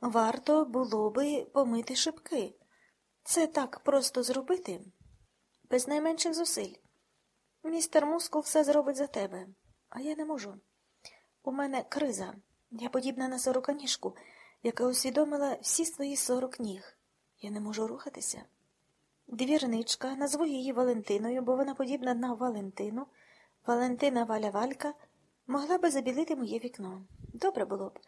Варто було би помити шибки. Це так просто зробити, без найменших зусиль. Містер Мускул все зробить за тебе, а я не можу. У мене криза. Я подібна на сороканіжку, яка усвідомила всі свої сорок ніг. Я не можу рухатися. Двірничка, назву її Валентиною, бо вона подібна на Валентину, Валентина Валя Валька, могла би забілити моє вікно. Добре було б.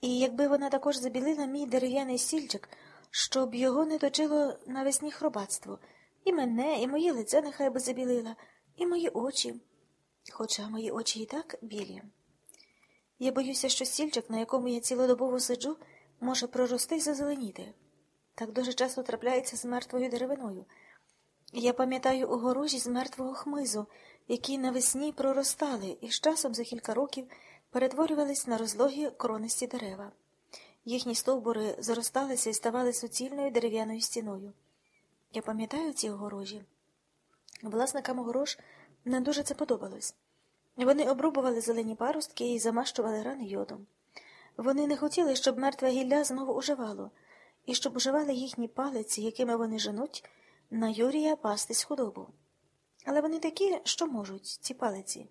І якби вона також забілила мій дерев'яний стільчик, щоб його не точило навесні хробатство, і мене, і моє лице нехай би забілила, і мої очі, хоча мої очі і так білі. Я боюся, що стільчик, на якому я цілодобово сиджу, може прорости й зазеленіти. Так дуже часто трапляється з мертвою деревиною. Я пам'ятаю огорожі з мертвого хмизу, які навесні проростали і з часом за кілька років перетворювались на розлогі коронисті дерева. Їхні стовбури зросталися і ставали суцільною дерев'яною стіною. Я пам'ятаю ці огорожі. Власникам огорож не дуже це подобалось. Вони обрубували зелені паростки і замащували рани йодом. Вони не хотіли, щоб мертве гілля знову уживало, і щоб уживали їхні палиці, якими вони женуть, на Юрія пастись худобу. Але вони такі, що можуть, ці палиці.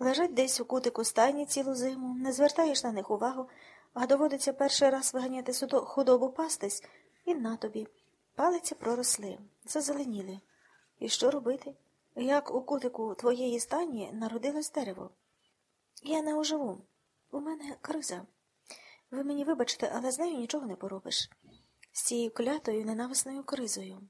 Лежать десь у кутику стайні цілу зиму, не звертаєш на них увагу, а доводиться перший раз виганяти худобу пастись, і на тобі. Палиці проросли, зазеленіли. І що робити? Як у кутику твоєї стайні народилось дерево? Я не оживу. У мене криза. Ви мені вибачте, але з нею нічого не поробиш. З цією клятою ненависною кризою.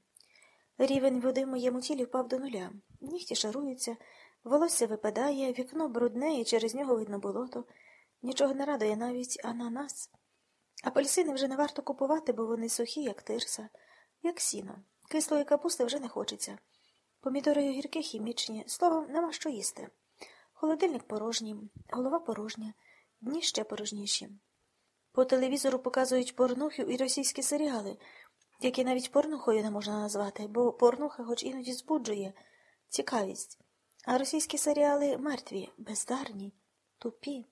Рівень води в моєму тілі впав до нуля. Нігті шаруються, волосся випадає, вікно брудне, і через нього видно болото. Нічого не радує навіть ананас. Апельсини вже не варто купувати, бо вони сухі, як тирса, як сіно. Кислої капусти вже не хочеться. Помідори огірки хімічні, словом, нема що їсти. Холодильник порожній, голова порожня, дні ще порожніші. По телевізору показують порнуху і російські серіали, які навіть порнухою не можна назвати, бо порнуха хоч іноді збуджує цікавість. А російські серіали мертві, бездарні, тупі.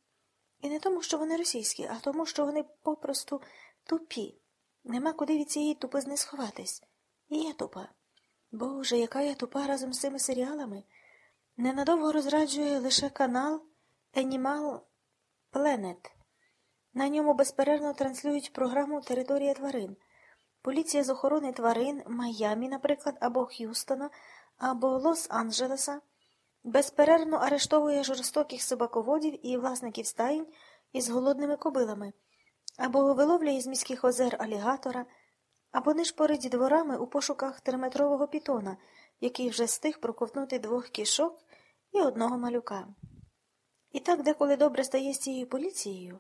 І не тому, що вони російські, а тому, що вони попросту тупі. Нема куди від цієї тупизни сховатись. І я тупа. Боже, яка я тупа разом з цими серіалами. Ненадовго розраджує лише канал Animal Planet. На ньому безперервно транслюють програму Територія тварин. Поліція з охорони тварин Майамі, наприклад, або Х'юстона, або Лос-Анджелеса безперервно арештовує жорстоких собаководів і власників стаїнь із голодними кобилами, або виловлює з міських озер алігатора, або нишпорить дворами у пошуках триметрового пітона, який вже стиг проковтнути двох кішок і одного малюка. І так деколи добре стає з цією поліцією.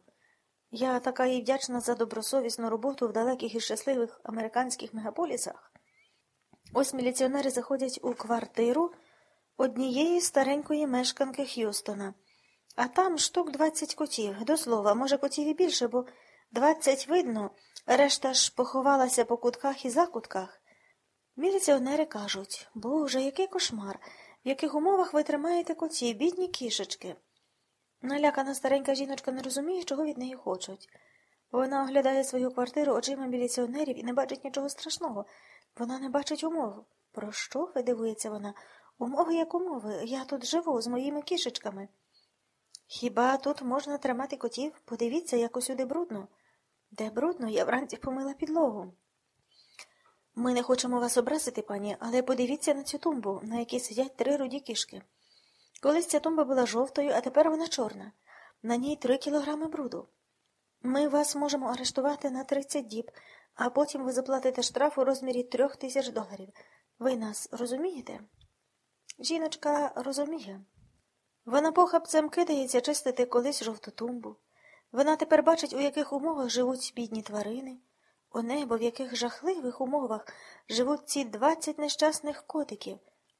Я така їй вдячна за добросовісну роботу в далеких і щасливих американських мегаполісах. Ось міліціонери заходять у квартиру однієї старенької мешканки Х'юстона, а там штук двадцять котів. До слова, може, котів і більше, бо двадцять видно, решта ж поховалася по кутках і закутках. Міліціонери кажуть Боже, який кошмар, в яких умовах ви тримаєте котів, бідні кішечки. Налякана старенька жіночка не розуміє, чого від неї хочуть. Вона оглядає свою квартиру очима міліціонерів і не бачить нічого страшного. Вона не бачить умов. Про що? видивується вона. Умови як умови. Я тут живу з моїми кішечками. Хіба тут можна тримати котів? Подивіться, як усюди брудно. Де брудно, я вранці помила підлогу. Ми не хочемо вас образити, пані, але подивіться на цю тумбу, на якій сидять три руді кішки. Колись ця тумба була жовтою, а тепер вона чорна. На ній три кілограми бруду. Ми вас можемо арештувати на 30 діб, а потім ви заплатите штраф у розмірі трьох тисяч доларів. Ви нас розумієте? Жіночка розуміє. Вона похапцем кидається чистити колись жовту тумбу. Вона тепер бачить, у яких умовах живуть бідні тварини, у небо, в яких жахливих умовах живуть ці двадцять нещасних котиків.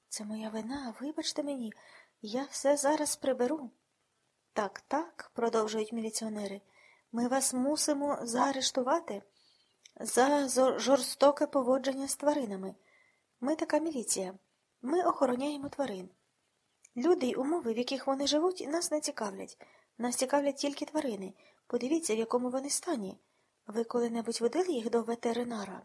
Це моя вина, вибачте мені, я все зараз приберу. Так, так, продовжують міліціонери, ми вас мусимо заарештувати за жорстоке поводження з тваринами. Ми така міліція. Ми охороняємо тварин. Люди й умови, в яких вони живуть, нас не цікавлять. Нас цікавлять тільки тварини. Подивіться, в якому вони стані. Ви коли-небудь водили їх до ветеринара?